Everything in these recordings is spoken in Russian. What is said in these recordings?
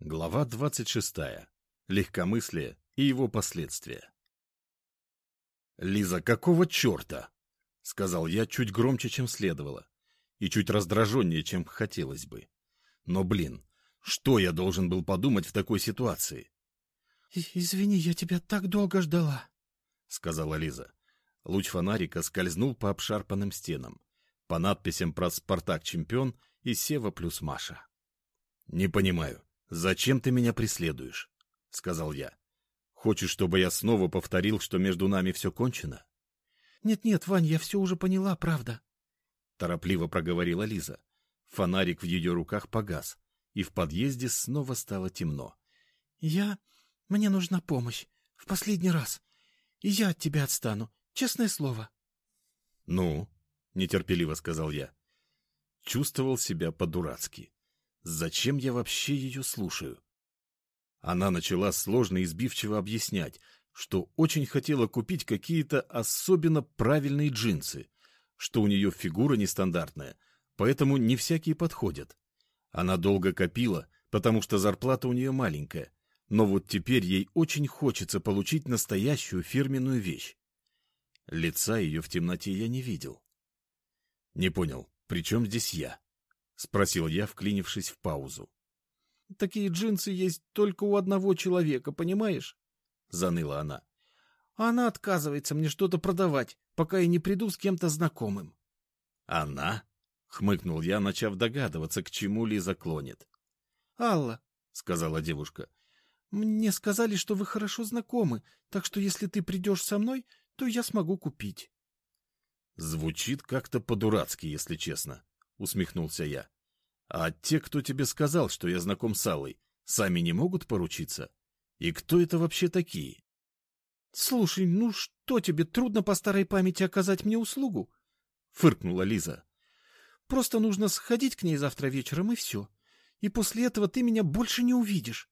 Глава 26. Легкомыслие и его последствия. «Лиза, какого черта?» — сказал я чуть громче, чем следовало, и чуть раздраженнее, чем хотелось бы. Но, блин, что я должен был подумать в такой ситуации? «Извини, я тебя так долго ждала», — сказала Лиза. Луч фонарика скользнул по обшарпанным стенам, по надписям про «Спартак-чемпион» и «Сева плюс Маша». «Не понимаю, «Зачем ты меня преследуешь?» — сказал я. «Хочешь, чтобы я снова повторил, что между нами все кончено?» «Нет-нет, Вань, я все уже поняла, правда», — торопливо проговорила Лиза. Фонарик в ее руках погас, и в подъезде снова стало темно. «Я... Мне нужна помощь. В последний раз. И я от тебя отстану. Честное слово». «Ну?» — нетерпеливо сказал я. Чувствовал себя по-дурацки. Зачем я вообще ее слушаю? Она начала сложно и избивчиво объяснять, что очень хотела купить какие-то особенно правильные джинсы, что у нее фигура нестандартная, поэтому не всякие подходят. Она долго копила, потому что зарплата у нее маленькая, но вот теперь ей очень хочется получить настоящую фирменную вещь. Лица ее в темноте я не видел. Не понял, при чем здесь я? — спросил я, вклинившись в паузу. — Такие джинсы есть только у одного человека, понимаешь? — заныла она. — она отказывается мне что-то продавать, пока я не приду с кем-то знакомым. — Она? — хмыкнул я, начав догадываться, к чему Лиза клонит. — Алла, — сказала девушка, — мне сказали, что вы хорошо знакомы, так что если ты придешь со мной, то я смогу купить. Звучит как-то по-дурацки, если честно. — усмехнулся я. «А те, кто тебе сказал, что я знаком с Аллой, сами не могут поручиться? И кто это вообще такие?» «Слушай, ну что тебе, трудно по старой памяти оказать мне услугу?» — фыркнула Лиза. «Просто нужно сходить к ней завтра вечером, и все. И после этого ты меня больше не увидишь.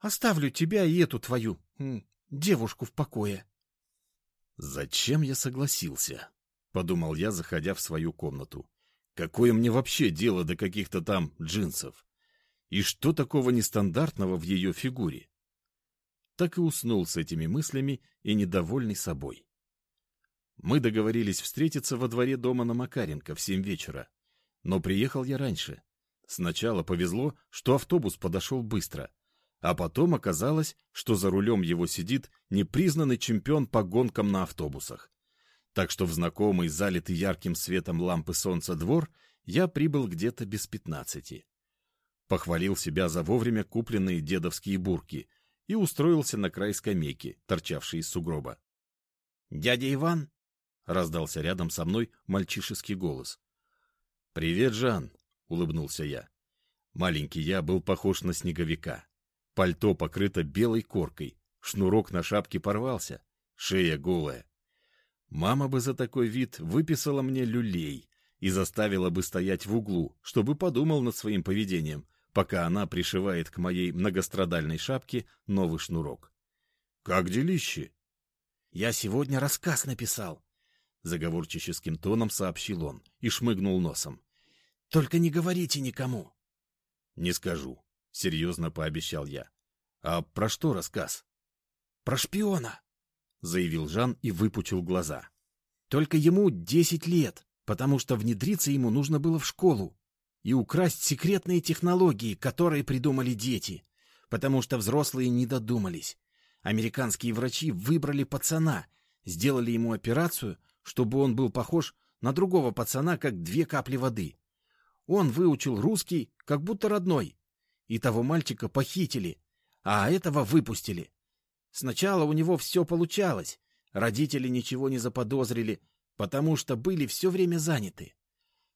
Оставлю тебя и эту твою девушку в покое». «Зачем я согласился?» — подумал я, заходя в свою комнату. Какое мне вообще дело до каких-то там джинсов? И что такого нестандартного в ее фигуре? Так и уснул с этими мыслями и недовольный собой. Мы договорились встретиться во дворе дома на Макаренко в семь вечера. Но приехал я раньше. Сначала повезло, что автобус подошел быстро. А потом оказалось, что за рулем его сидит непризнанный чемпион по гонкам на автобусах так что в знакомый, залитый ярким светом лампы солнца двор я прибыл где-то без пятнадцати. Похвалил себя за вовремя купленные дедовские бурки и устроился на край скамейки, торчавшей из сугроба. «Дядя Иван?» — раздался рядом со мной мальчишеский голос. «Привет, Жан!» — улыбнулся я. Маленький я был похож на снеговика. Пальто покрыто белой коркой, шнурок на шапке порвался, шея голая. Мама бы за такой вид выписала мне люлей и заставила бы стоять в углу, чтобы подумал над своим поведением, пока она пришивает к моей многострадальной шапке новый шнурок. «Как делище?» «Я сегодня рассказ написал», — заговорческим тоном сообщил он и шмыгнул носом. «Только не говорите никому». «Не скажу», — серьезно пообещал я. «А про что рассказ?» «Про шпиона», — заявил Жан и выпучил глаза. «Только ему десять лет, потому что внедриться ему нужно было в школу и украсть секретные технологии, которые придумали дети, потому что взрослые не додумались. Американские врачи выбрали пацана, сделали ему операцию, чтобы он был похож на другого пацана, как две капли воды. Он выучил русский, как будто родной. И того мальчика похитили, а этого выпустили. Сначала у него все получалось. Родители ничего не заподозрили, потому что были все время заняты.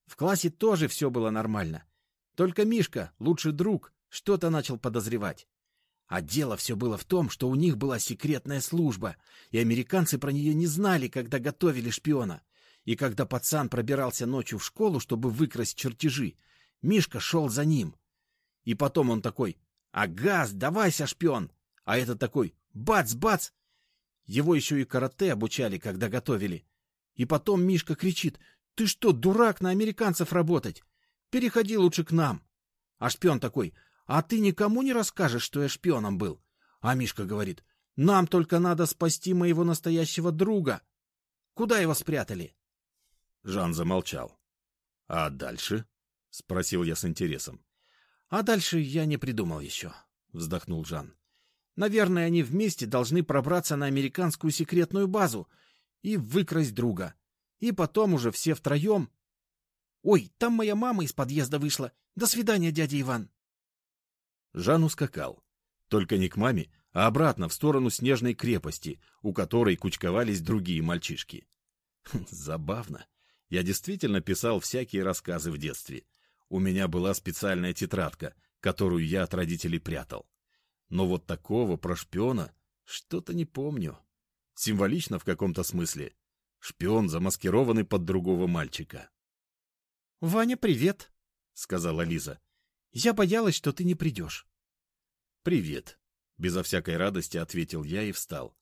В классе тоже все было нормально. Только Мишка, лучший друг, что-то начал подозревать. А дело все было в том, что у них была секретная служба, и американцы про нее не знали, когда готовили шпиона. И когда пацан пробирался ночью в школу, чтобы выкрасть чертежи, Мишка шел за ним. И потом он такой «Ага, сдавайся, шпион!» А этот такой Бац-бац! Его еще и карате обучали, когда готовили. И потом Мишка кричит, «Ты что, дурак, на американцев работать? Переходи лучше к нам!» А шпион такой, А ты никому не расскажешь, что я шпионом был? А Мишка говорит, нам только надо спасти моего настоящего друга. Куда его спрятали? Жан замолчал. — А дальше? — спросил я с интересом. — А дальше я не придумал еще, — вздохнул Жан. — Наверное, они вместе должны пробраться на американскую секретную базу и выкрасть друга. И потом уже все втроем... Ой, там моя мама из подъезда вышла. До свидания, дядя Иван. Жан ускакал. Только не к маме, а обратно в сторону снежной крепости, у которой кучковались другие мальчишки. Хм, забавно. Я действительно писал всякие рассказы в детстве. У меня была специальная тетрадка, которую я от родителей прятал. Но вот такого про шпиона что-то не помню. Символично в каком-то смысле. Шпион, замаскированный под другого мальчика. — Ваня, привет, — сказала Лиза. — Я боялась, что ты не придешь. — Привет, — безо всякой радости ответил я и встал.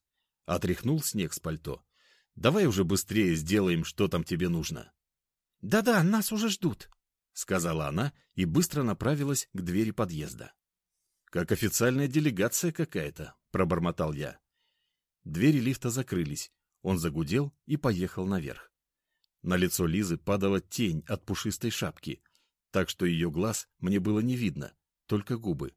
Отряхнул снег с пальто. — Давай уже быстрее сделаем, что там тебе нужно. Да — Да-да, нас уже ждут, — сказала она и быстро направилась к двери подъезда. — Как официальная делегация какая-то, — пробормотал я. Двери лифта закрылись, он загудел и поехал наверх. На лицо Лизы падала тень от пушистой шапки, так что ее глаз мне было не видно, только губы,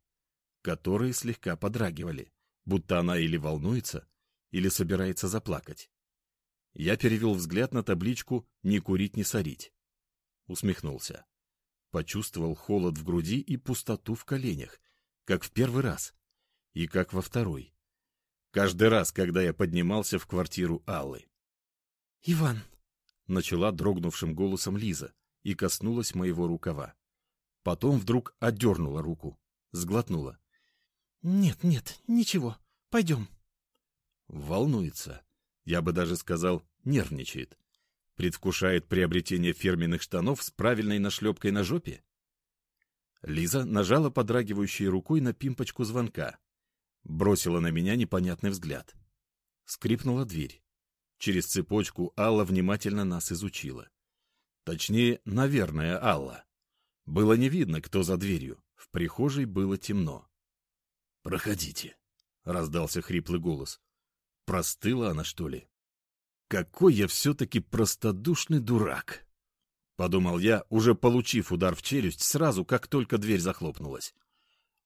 которые слегка подрагивали, будто она или волнуется, или собирается заплакать. Я перевел взгляд на табличку «Не курить, не сорить». Усмехнулся. Почувствовал холод в груди и пустоту в коленях, как в первый раз и как во второй. Каждый раз, когда я поднимался в квартиру Аллы. — Иван, — начала дрогнувшим голосом Лиза и коснулась моего рукава. Потом вдруг отдернула руку, сглотнула. — Нет, нет, ничего, пойдем. Волнуется. Я бы даже сказал, нервничает. Предвкушает приобретение фирменных штанов с правильной нашлепкой на жопе? Лиза нажала подрагивающей рукой на пимпочку звонка, Бросила на меня непонятный взгляд. Скрипнула дверь. Через цепочку Алла внимательно нас изучила. Точнее, наверное, Алла. Было не видно, кто за дверью. В прихожей было темно. «Проходите», — раздался хриплый голос. Простыла она, что ли? «Какой я все-таки простодушный дурак!» — подумал я, уже получив удар в челюсть сразу, как только дверь захлопнулась.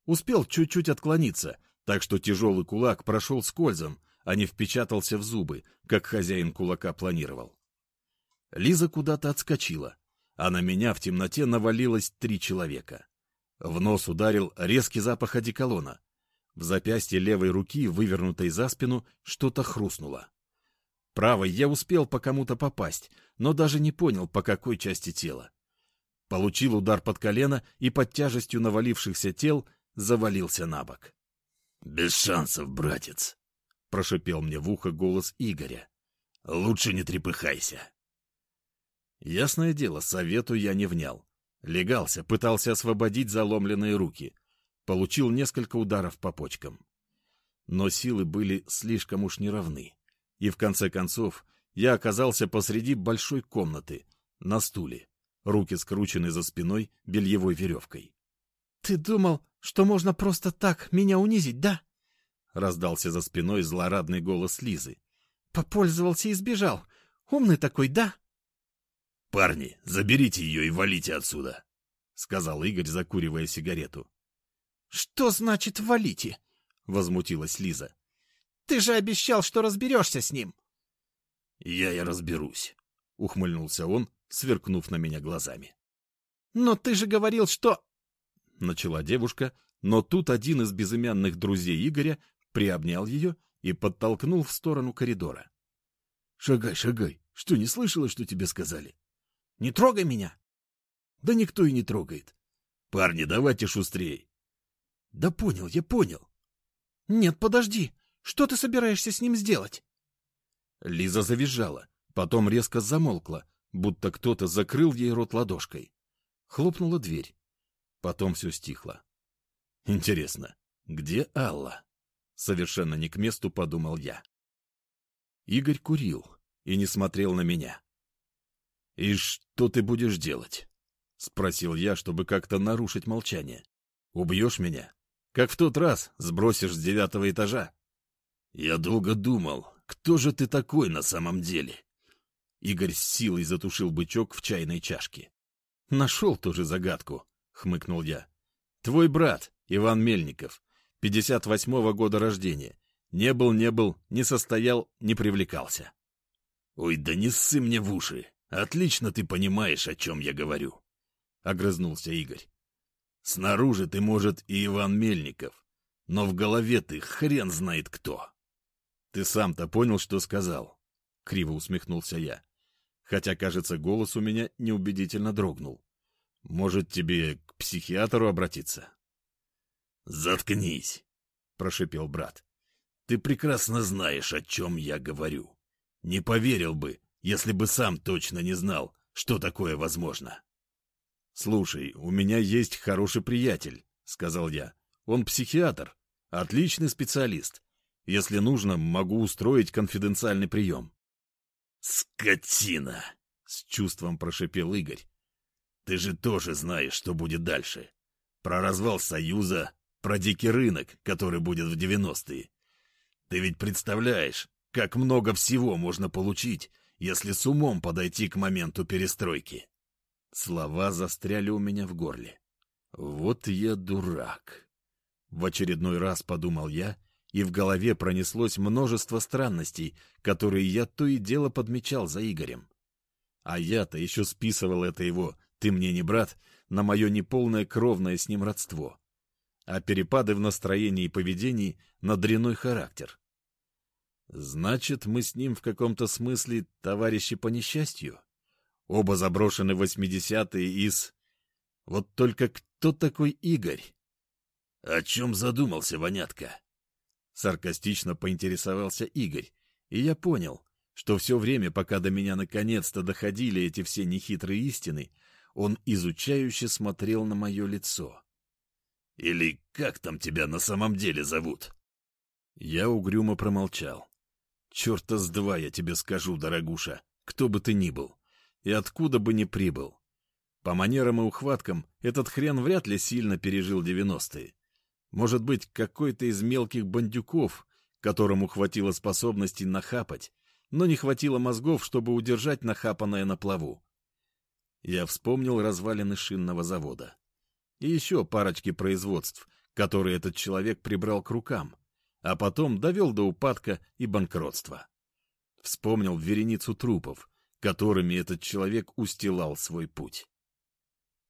Успел чуть-чуть отклониться, так что тяжелый кулак прошел скользом, а не впечатался в зубы, как хозяин кулака планировал. Лиза куда-то отскочила, а на меня в темноте навалилось три человека. В нос ударил резкий запах одеколона. В запястье левой руки, вывернутой за спину, что-то хрустнуло. Правой я успел по кому-то попасть, но даже не понял, по какой части тела. Получил удар под колено и под тяжестью навалившихся тел завалился на бок. «Без шансов, братец», — прошипел мне в ухо голос Игоря. «Лучше не трепыхайся». Ясное дело, совету я не внял. Легался, пытался освободить заломленные руки. Получил несколько ударов по почкам. Но силы были слишком уж неравны. И в конце концов я оказался посреди большой комнаты, на стуле. Руки скручены за спиной бельевой веревкой. — Ты думал, что можно просто так меня унизить, да? — раздался за спиной злорадный голос Лизы. — Попользовался и сбежал. Умный такой, да? — Парни, заберите ее и валите отсюда, — сказал Игорь, закуривая сигарету. — Что значит «валите»? — возмутилась Лиза. — Ты же обещал, что разберешься с ним. — Я и разберусь, — ухмыльнулся он, сверкнув на меня глазами. — Но ты же говорил, что... — начала девушка, но тут один из безымянных друзей Игоря приобнял ее и подтолкнул в сторону коридора. — Шагай, шагай. Что, не слышала, что тебе сказали? — Не трогай меня. — Да никто и не трогает. — Парни, давайте шустрей. — Да понял, я понял. — Нет, подожди. Что ты собираешься с ним сделать? Лиза завизжала, потом резко замолкла, будто кто-то закрыл ей рот ладошкой. Хлопнула дверь. Потом все стихло. Интересно, где Алла? Совершенно не к месту подумал я. Игорь курил и не смотрел на меня. «И что ты будешь делать?» — спросил я, чтобы как-то нарушить молчание. Убьешь меня? Как в тот раз сбросишь с девятого этажа? Я долго думал, кто же ты такой на самом деле? Игорь с силой затушил бычок в чайной чашке. Нашел тоже загадку, хмыкнул я. Твой брат, Иван Мельников, 58-го года рождения. Не был, не был, не состоял, не привлекался. Ой, да не ссы мне в уши. Отлично ты понимаешь, о чем я говорю. Огрызнулся Игорь. Снаружи ты, может, и Иван Мельников, но в голове ты хрен знает кто. Ты сам-то понял, что сказал? Криво усмехнулся я. Хотя, кажется, голос у меня неубедительно дрогнул. Может, тебе к психиатру обратиться? Заткнись, прошипел брат. Ты прекрасно знаешь, о чем я говорю. Не поверил бы, если бы сам точно не знал, что такое возможно. «Слушай, у меня есть хороший приятель», — сказал я. «Он психиатр, отличный специалист. Если нужно, могу устроить конфиденциальный прием». «Скотина!» — с чувством прошипел Игорь. «Ты же тоже знаешь, что будет дальше. Про развал Союза, про дикий рынок, который будет в девяностые. Ты ведь представляешь, как много всего можно получить, если с умом подойти к моменту перестройки?» Слова застряли у меня в горле. «Вот я дурак!» В очередной раз подумал я, и в голове пронеслось множество странностей, которые я то и дело подмечал за Игорем. А я-то еще списывал это его «ты мне не брат» на мое неполное кровное с ним родство, а перепады в настроении и поведении на дряной характер. Значит, мы с ним в каком-то смысле товарищи по несчастью? Оба заброшены в 80-е из... Вот только кто такой Игорь? — О чем задумался, вонятка? Саркастично поинтересовался Игорь, и я понял, что все время, пока до меня наконец-то доходили эти все нехитрые истины, он изучающе смотрел на мое лицо. — Или как там тебя на самом деле зовут? Я угрюмо промолчал. — Черта с два я тебе скажу, дорогуша, кто бы ты ни был и откуда бы ни прибыл. По манерам и ухваткам этот хрен вряд ли сильно пережил девяностые. Может быть, какой-то из мелких бандюков, которому хватило способностей нахапать, но не хватило мозгов, чтобы удержать нахапанное на плаву. Я вспомнил развалины шинного завода. И еще парочки производств, которые этот человек прибрал к рукам, а потом довел до упадка и банкротства. Вспомнил вереницу трупов, которыми этот человек устилал свой путь.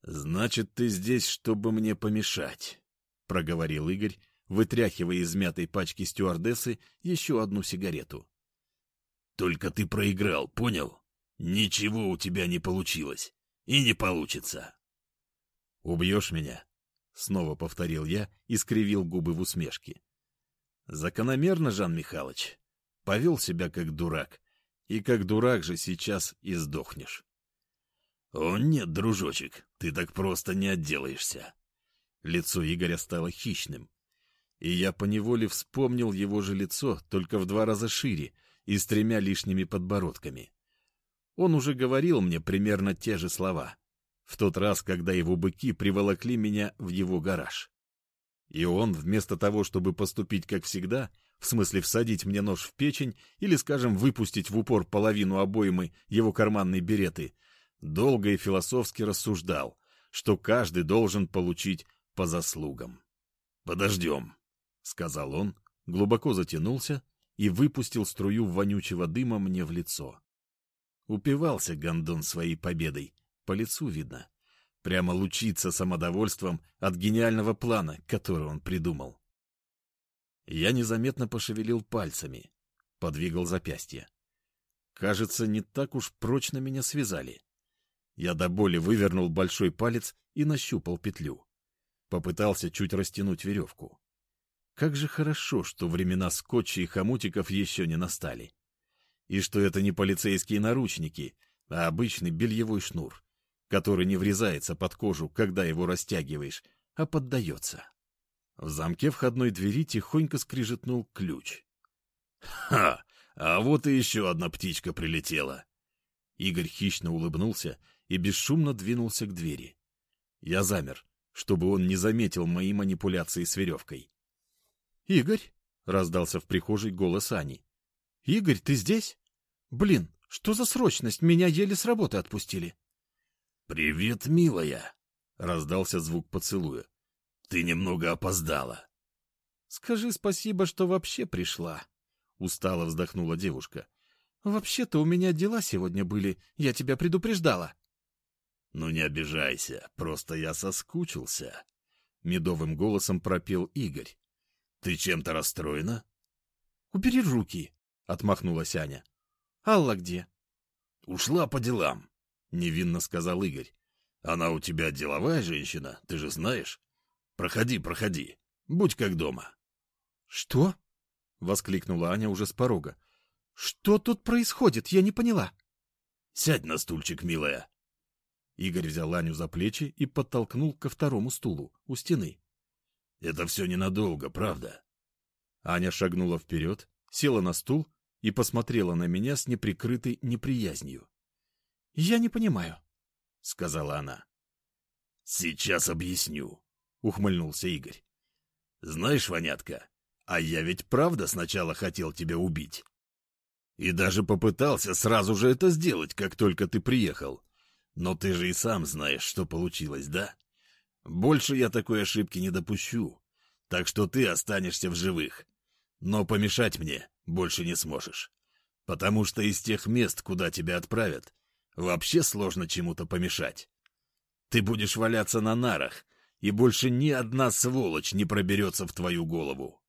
«Значит, ты здесь, чтобы мне помешать», — проговорил Игорь, вытряхивая из мятой пачки стюардессы еще одну сигарету. «Только ты проиграл, понял? Ничего у тебя не получилось. И не получится». «Убьешь меня?» — снова повторил я и скривил губы в усмешке. «Закономерно, Жан Михайлович. Повел себя как дурак, и как дурак же сейчас и сдохнешь. — О нет, дружочек, ты так просто не отделаешься. Лицо Игоря стало хищным. И я поневоле вспомнил его же лицо, только в два раза шире и с тремя лишними подбородками. Он уже говорил мне примерно те же слова, в тот раз, когда его быки приволокли меня в его гараж. И он, вместо того, чтобы поступить как всегда, — в смысле всадить мне нож в печень или, скажем, выпустить в упор половину обоймы его карманной береты, долго и философски рассуждал, что каждый должен получить по заслугам. «Подождем», — сказал он, глубоко затянулся и выпустил струю вонючего дыма мне в лицо. Упивался гондон своей победой, по лицу видно. Прямо лучится самодовольством от гениального плана, который он придумал. Я незаметно пошевелил пальцами, подвигал запястье. Кажется, не так уж прочно меня связали. Я до боли вывернул большой палец и нащупал петлю. Попытался чуть растянуть веревку. Как же хорошо, что времена скотча и хомутиков еще не настали. И что это не полицейские наручники, а обычный бельевой шнур, который не врезается под кожу, когда его растягиваешь, а поддается. В замке входной двери тихонько скрижетнул ключ. «Ха! А вот и еще одна птичка прилетела!» Игорь хищно улыбнулся и бесшумно двинулся к двери. Я замер, чтобы он не заметил мои манипуляции с веревкой. «Игорь?» — раздался в прихожей голос Ани. «Игорь, ты здесь? Блин, что за срочность? Меня еле с работы отпустили». «Привет, милая!» — раздался звук поцелуя. «Ты немного опоздала». «Скажи спасибо, что вообще пришла», — устало вздохнула девушка. «Вообще-то у меня дела сегодня были, я тебя предупреждала». «Ну не обижайся, просто я соскучился», — медовым голосом пропел Игорь. «Ты чем-то расстроена?» «Убери руки», — отмахнулась Аня. «Алла где?» «Ушла по делам», — невинно сказал Игорь. «Она у тебя деловая женщина, ты же знаешь. Проходи, проходи, будь как дома». «Что?» — воскликнула Аня уже с порога. «Что тут происходит? Я не поняла». «Сядь на стульчик, милая». Игорь взял Аню за плечи и подтолкнул ко второму стулу у стены. «Это все ненадолго, правда?» Аня шагнула вперед, села на стул и посмотрела на меня с неприкрытой неприязнью. «Я не понимаю», — сказала она. «Сейчас объясню», — ухмыльнулся Игорь. «Знаешь, Ванятка, а я ведь правда сначала хотел тебя убить. И даже попытался сразу же это сделать, как только ты приехал. Но ты же и сам знаешь, что получилось, да? Больше я такой ошибки не допущу. Так что ты останешься в живых. Но помешать мне больше не сможешь. Потому что из тех мест, куда тебя отправят, вообще сложно чему-то помешать. Ты будешь валяться на нарах, и больше ни одна сволочь не проберется в твою голову.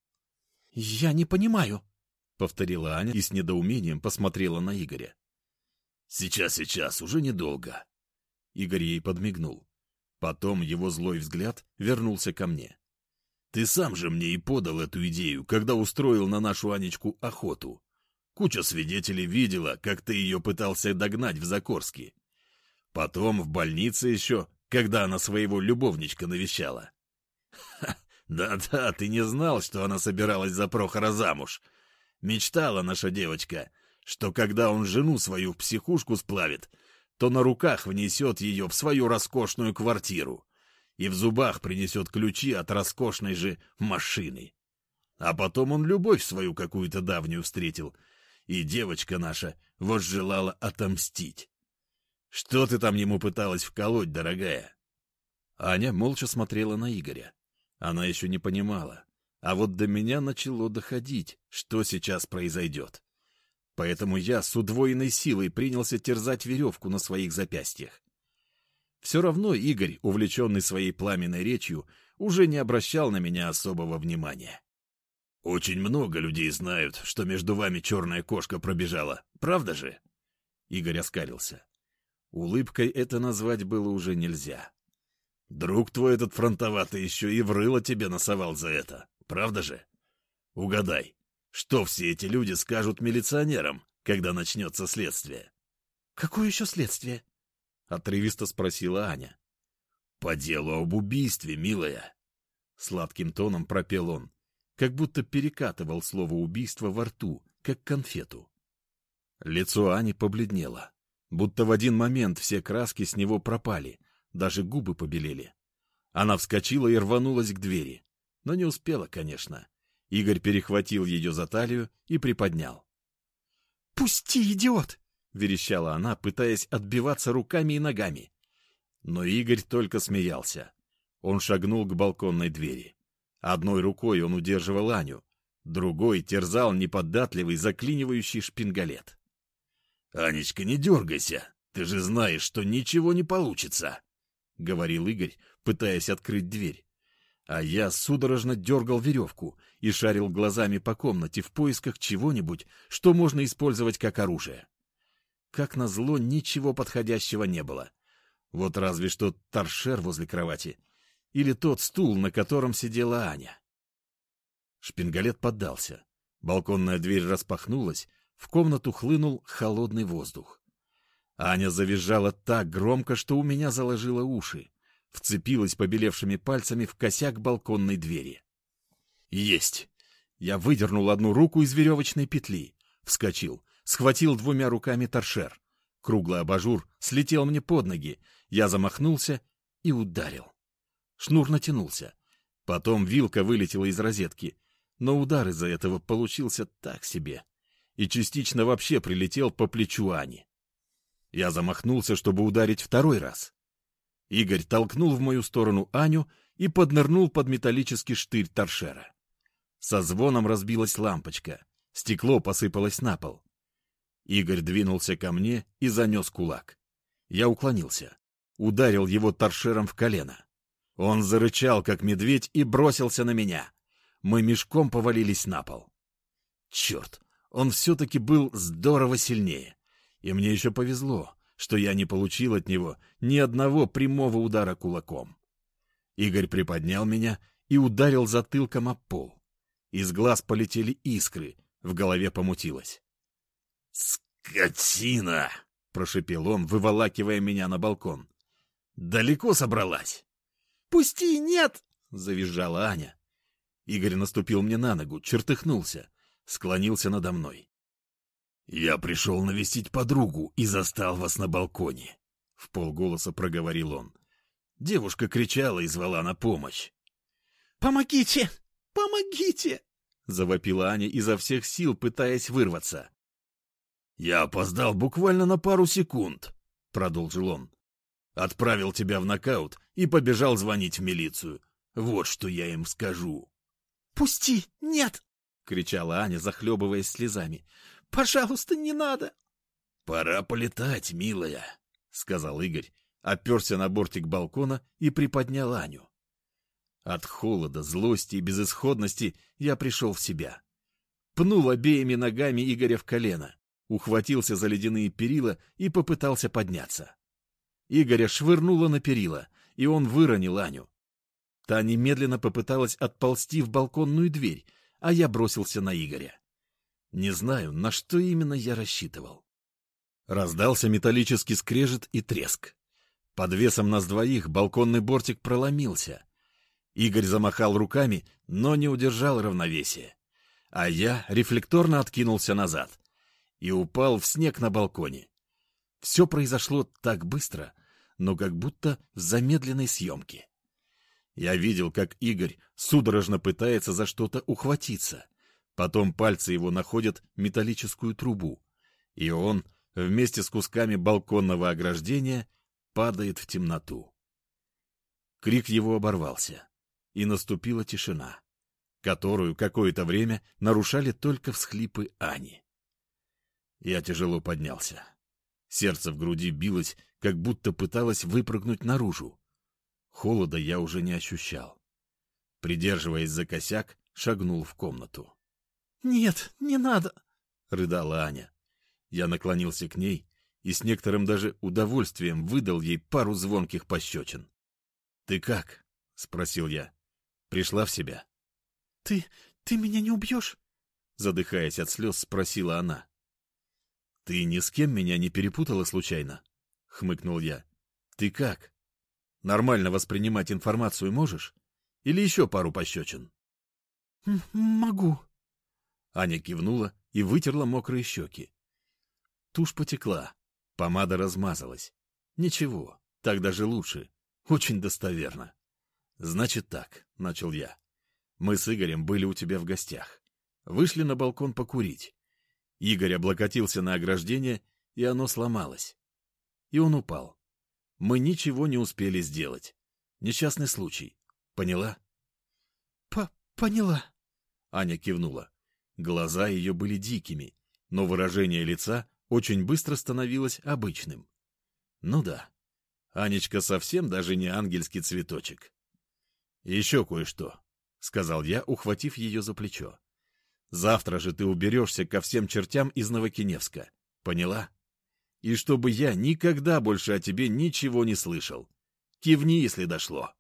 «Я не понимаю», — повторила Аня и с недоумением посмотрела на Игоря. «Сейчас, сейчас, уже недолго». Игорь ей подмигнул. Потом его злой взгляд вернулся ко мне. «Ты сам же мне и подал эту идею, когда устроил на нашу Анечку охоту. Куча свидетелей видела, как ты ее пытался догнать в Закорске. Потом в больнице еще, когда она своего любовничка навещала. Да-да, ты не знал, что она собиралась за Прохора замуж. Мечтала наша девочка, что когда он жену свою в психушку сплавит, то на руках внесет ее в свою роскошную квартиру и в зубах принесет ключи от роскошной же машины. А потом он любовь свою какую-то давнюю встретил, и девочка наша возжелала отомстить. Что ты там ему пыталась вколоть, дорогая? Аня молча смотрела на Игоря. Она еще не понимала. А вот до меня начало доходить, что сейчас произойдет. Поэтому я с удвоенной силой принялся терзать веревку на своих запястьях. Все равно Игорь, увлеченный своей пламенной речью, уже не обращал на меня особого внимания. «Очень много людей знают, что между вами черная кошка пробежала, правда же?» Игорь оскалился. Улыбкой это назвать было уже нельзя. Друг твой этот фронтоватый еще и врыло тебе насовал за это, правда же? Угадай, что все эти люди скажут милиционерам, когда начнется следствие? — Какое еще следствие? — отрывисто спросила Аня. — По делу об убийстве, милая. Сладким тоном пропел он, как будто перекатывал слово «убийство» во рту, как конфету. Лицо Ани побледнело, будто в один момент все краски с него пропали, даже губы побелели. Она вскочила и рванулась к двери. Но не успела, конечно. Игорь перехватил ее за талию и приподнял. «Пусти, идиот!» — верещала она, пытаясь отбиваться руками и ногами. Но Игорь только смеялся. Он шагнул к балконной двери. Одной рукой он удерживал Аню, другой терзал неподатливый заклинивающий шпингалет. «Анечка, не дергайся! Ты же знаешь, что ничего не получится!» — говорил Игорь, пытаясь открыть дверь. А я судорожно дергал веревку и шарил глазами по комнате в поисках чего-нибудь, что можно использовать как оружие. Как назло, ничего подходящего не было. Вот разве что торшер возле кровати или тот стул, на котором сидела Аня. Шпингалет поддался. Балконная дверь распахнулась, в комнату хлынул холодный воздух. Аня завизжала так громко, что у меня заложило уши. Вцепилась побелевшими пальцами в косяк балконной двери. «Есть!» Я выдернул одну руку из веревочной петли. Вскочил, схватил двумя руками торшер. Круглый абажур слетел мне под ноги. Я замахнулся и ударил. Шнур натянулся. Потом вилка вылетела из розетки, но удар из-за этого получился так себе. И частично вообще прилетел по плечу Ани. Я замахнулся, чтобы ударить второй раз. Игорь толкнул в мою сторону Аню и поднырнул под металлический штырь торшера. Со звоном разбилась лампочка. Стекло посыпалось на пол. Игорь двинулся ко мне и занес кулак. Я уклонился. Ударил его торшером в колено. Он зарычал, как медведь, и бросился на меня. Мы мешком повалились на пол. Черт, он все-таки был здорово сильнее. И мне еще повезло, что я не получил от него ни одного прямого удара кулаком. Игорь приподнял меня и ударил затылком об пол. Из глаз полетели искры, в голове помутилось. «Скотина!» — прошепел он, выволакивая меня на балкон. «Далеко собралась?» «Пусти, нет!» — завизжала Аня. Игорь наступил мне на ногу, чертыхнулся, склонился надо мной. «Я пришел навестить подругу и застал вас на балконе», — в полголоса проговорил он. Девушка кричала и звала на помощь. «Помогите! Помогите!» — завопила Аня изо всех сил, пытаясь вырваться. «Я опоздал буквально на пару секунд», — продолжил он. «Отправил тебя в нокаут и побежал звонить в милицию. Вот что я им скажу». «Пусти! Нет!» — кричала Аня, захлебываясь слезами. Пожалуйста, не надо. — Пора полетать, милая, — сказал Игорь, оперся на бортик балкона и приподнял Аню. От холода, злости и безысходности я пришел в себя. Пнул обеими ногами Игоря в колено, ухватился за ледяные перила и попытался подняться. Игоря швырнуло на перила, и он выронил Аню. Та немедленно попыталась отползти в балконную дверь, а я бросился на Игоря. Не знаю, на что именно я рассчитывал. Раздался металлический скрежет и треск. Под весом нас двоих балконный бортик проломился. Игорь замахал руками, но не удержал равновесия. А я рефлекторно откинулся назад и упал в снег на балконе. Все произошло так быстро, но как будто в замедленной съемке. Я видел, как Игорь судорожно пытается за что-то ухватиться — Потом пальцы его находят металлическую трубу, и он, вместе с кусками балконного ограждения, падает в темноту. Крик его оборвался, и наступила тишина, которую какое-то время нарушали только всхлипы Ани. Я тяжело поднялся. Сердце в груди билось, как будто пыталось выпрыгнуть наружу. Холода я уже не ощущал. Придерживаясь за косяк, шагнул в комнату. «Нет, не надо!» — рыдала Аня. Я наклонился к ней и с некоторым даже удовольствием выдал ей пару звонких пощечин. «Ты как?» — спросил я. «Пришла в себя?» «Ты... ты меня не убьешь?» Задыхаясь от слез, спросила она. «Ты ни с кем меня не перепутала случайно?» — хмыкнул я. «Ты как? Нормально воспринимать информацию можешь? Или еще пару пощечин?» «Могу», Аня кивнула и вытерла мокрые щеки. Тушь потекла, помада размазалась. Ничего, так даже лучше. Очень достоверно. Значит так, — начал я. Мы с Игорем были у тебя в гостях. Вышли на балкон покурить. Игорь облокотился на ограждение, и оно сломалось. И он упал. Мы ничего не успели сделать. Несчастный случай. Поняла? По — Поняла. Аня кивнула. Глаза ее были дикими, но выражение лица очень быстро становилось обычным. Ну да, Анечка совсем даже не ангельский цветочек. «Еще кое-что», — сказал я, ухватив ее за плечо. «Завтра же ты уберешься ко всем чертям из Новокиневска. Поняла? И чтобы я никогда больше о тебе ничего не слышал. Кивни, если дошло».